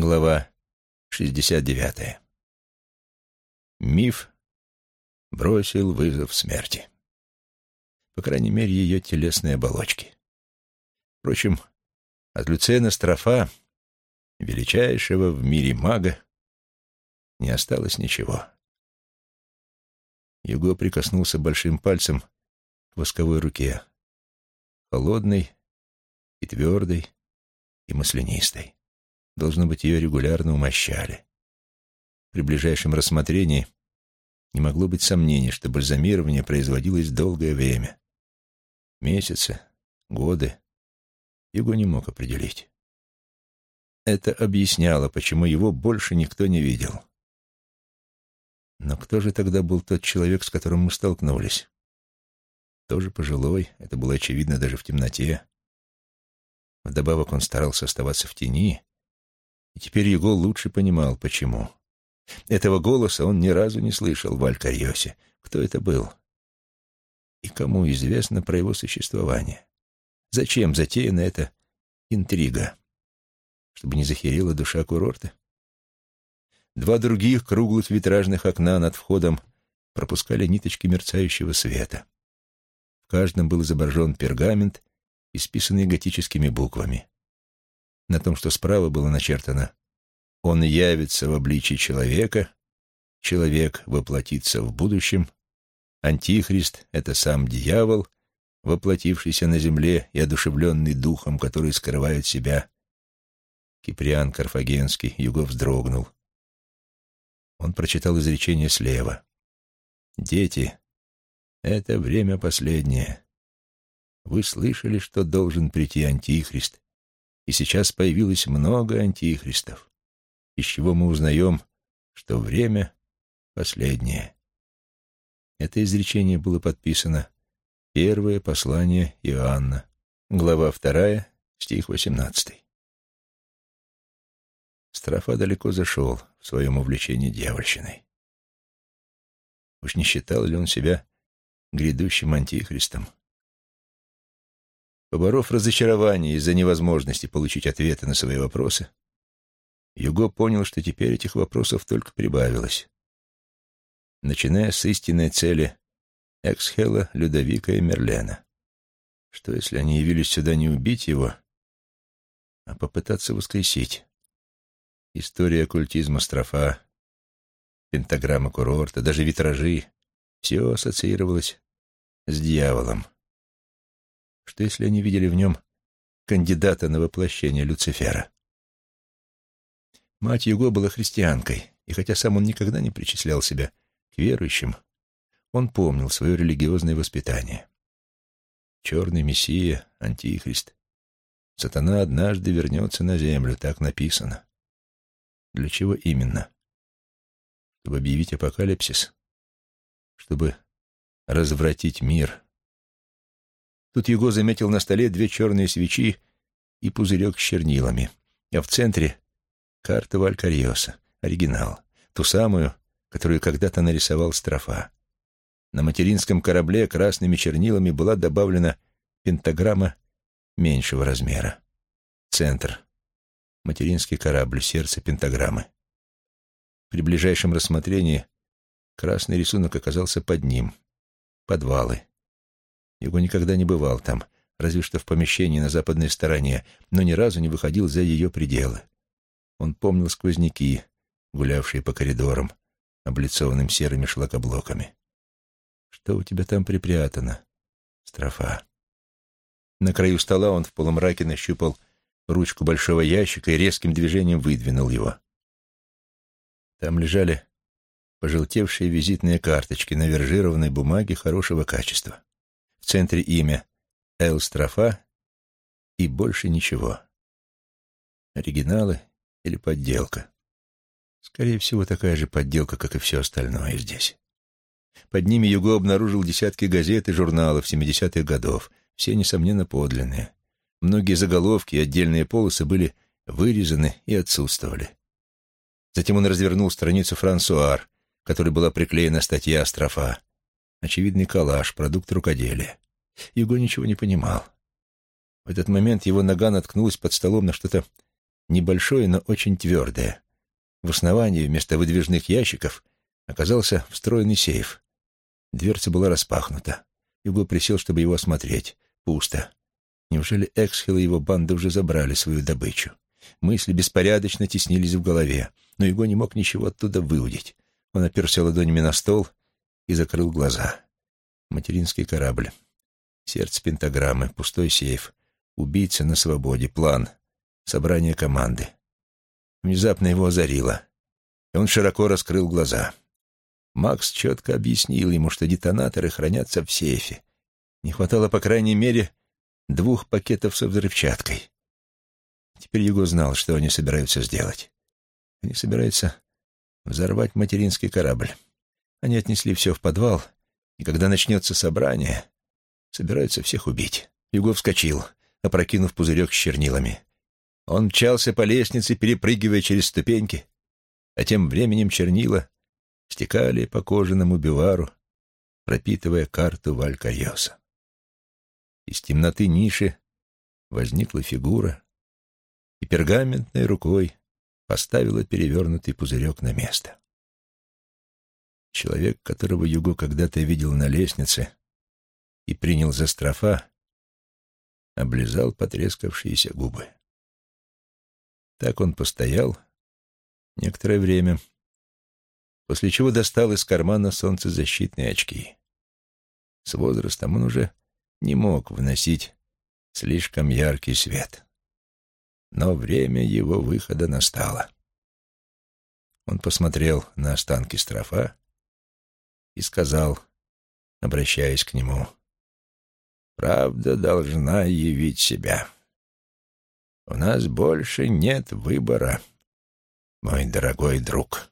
Глава 69. Миф бросил вызов смерти. По крайней мере, ее телесной оболочки. Впрочем, от Люцена Строфа, величайшего в мире мага, не осталось ничего. Юго прикоснулся большим пальцем к восковой руке, холодной и твердой и маслянистой. Должно быть, ее регулярно умощали. При ближайшем рассмотрении не могло быть сомнений, что бальзамирование производилось долгое время. Месяцы, годы. Его не мог определить. Это объясняло, почему его больше никто не видел. Но кто же тогда был тот человек, с которым мы столкнулись? Тоже пожилой, это было очевидно даже в темноте. Вдобавок он старался оставаться в тени, и теперь его лучше понимал, почему. Этого голоса он ни разу не слышал в Алькарьосе. Кто это был? И кому известно про его существование? Зачем затеяна эта интрига? Чтобы не захерела душа курорта? Два других круглых витражных окна над входом пропускали ниточки мерцающего света. В каждом был изображен пергамент, исписанный готическими буквами. На том, что справа было начертано «Он явится в обличии человека», «Человек воплотится в будущем», «Антихрист — это сам дьявол», воплотившийся на земле и одушевленный духом, который скрывает себя. Киприан Карфагенский, Юго вздрогнул. Он прочитал изречение слева. «Дети, это время последнее. Вы слышали, что должен прийти Антихрист, и сейчас появилось много антихристов, из чего мы узнаем, что время последнее. Это изречение было подписано «Первое послание Иоанна», глава 2, стих 18. Строфа далеко зашел в своем увлечении дьявольщиной. Уж не считал ли он себя грядущим антихристом? Поборов разочарование из-за невозможности получить ответы на свои вопросы, Юго понял, что теперь этих вопросов только прибавилось. Начиная с истинной цели Эксхела, Людовика и Мерлена. Что, если они явились сюда не убить его, а попытаться воскресить? История оккультизма строфа, пентаграмма курорта, даже витражи — все ассоциировалось с дьяволом. Что если они видели в нем кандидата на воплощение Люцифера? Мать Юго была христианкой, и хотя сам он никогда не причислял себя к верующим, он помнил свое религиозное воспитание. Черный Мессия, Антихрист. Сатана однажды вернется на землю, так написано. Для чего именно? Чтобы объявить апокалипсис? Чтобы развратить мир? Тут Юго заметил на столе две черные свечи и пузырек с чернилами, а в центре — карта Валькариоса, оригинал, ту самую, которую когда-то нарисовал Строфа. На материнском корабле красными чернилами была добавлена пентаграмма меньшего размера. Центр. Материнский корабль, сердце пентаграммы. При ближайшем рассмотрении красный рисунок оказался под ним. Подвалы. Его никогда не бывал там, разве что в помещении на западной стороне, но ни разу не выходил за ее пределы. Он помнил сквозняки, гулявшие по коридорам, облицованным серыми шлакоблоками. «Что у тебя там припрятано?» «Строфа». На краю стола он в полумраке нащупал ручку большого ящика и резким движением выдвинул его. Там лежали пожелтевшие визитные карточки на вержированной бумаге хорошего качества центре имя Эл-Строфа и больше ничего. Оригиналы или подделка? Скорее всего, такая же подделка, как и все остальное здесь. Под ними Юго обнаружил десятки газет и журналов 70-х годов, все, несомненно, подлинные. Многие заголовки и отдельные полосы были вырезаны и отсутствовали. Затем он развернул страницу «Франсуар», которой была приклеена статья Астрофа. Очевидный коллаж, продукт рукоделия. Юго ничего не понимал. В этот момент его нога наткнулась под столом на что-то небольшое, но очень твердое. В основании вместо выдвижных ящиков оказался встроенный сейф. Дверца была распахнута. Юго присел, чтобы его осмотреть. Пусто. Неужели Эксхилл и его банда уже забрали свою добычу? Мысли беспорядочно теснились в голове, но его не мог ничего оттуда выудить. Он оперся ладонями на стол и закрыл глаза. Материнский корабль. Сердце пентаграммы, пустой сейф. Убийца на свободе, план. Собрание команды. Внезапно его озарило, и он широко раскрыл глаза. Макс четко объяснил ему, что детонаторы хранятся в сейфе. Не хватало, по крайней мере, двух пакетов со взрывчаткой. Теперь Юго знал, что они собираются сделать. Они собираются взорвать материнский корабль. Они отнесли все в подвал, и когда начнется собрание, собираются всех убить. Юго вскочил, опрокинув пузырек с чернилами. Он мчался по лестнице, перепрыгивая через ступеньки, а тем временем чернила стекали по кожаному бивару, пропитывая карту Валькайоса. Из темноты ниши возникла фигура и пергаментной рукой поставила перевернутый пузырек на место. Человек, которого Юго когда-то видел на лестнице и принял за строфа, облизал потрескавшиеся губы. Так он постоял некоторое время, после чего достал из кармана солнцезащитные очки. С возрастом он уже не мог вносить слишком яркий свет. Но время его выхода настало. Он посмотрел на останки строфа и сказал, обращаясь к нему, «Правда должна явить себя. У нас больше нет выбора, мой дорогой друг».